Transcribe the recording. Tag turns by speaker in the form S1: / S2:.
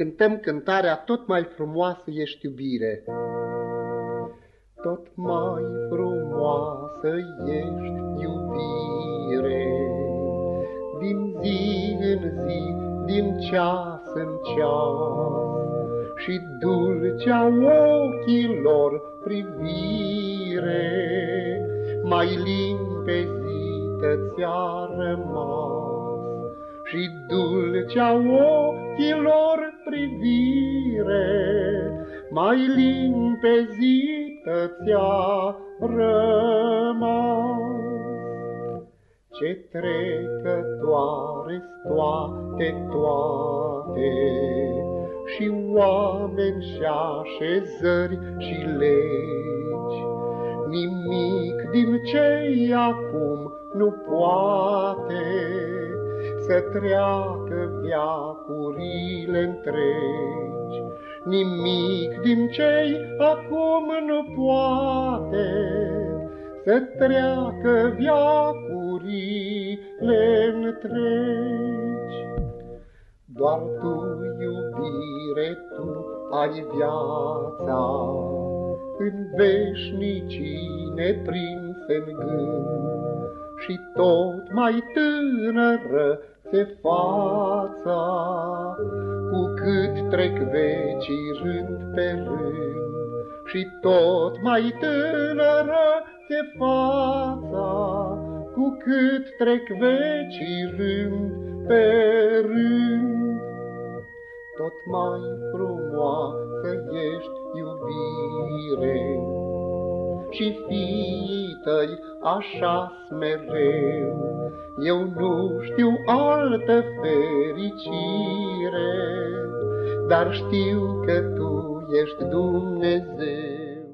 S1: cântăm cântarea Tot mai frumoasă ești iubire.
S2: Tot mai frumoasă ești iubire, Din zi în zi, din ceas în ceas, Și dulcea ochilor privire, Mai limpezită ți-a rămas și dulcea ochilor privire, mai limpezită ți-a rămas. Ce trecătoare toate, toate, și oameni și așezări și legi, nimic din ce acum nu poate să treacă viacurile întregi. Nimic din cei acum nu poate să treacă viacurile întregi. Doar tu, iubire, tu ai viața, în veșnicii neprinsă în gând, și tot mai tânără se fața, cu cât trec vecii rând pe rând, și tot mai tânără se fața, cu cât trec vecii rând pe rând. Tot mai frumoasă și fiii tăi așa mereu. Eu nu știu altă fericire, dar știu că Tu ești Dumnezeu.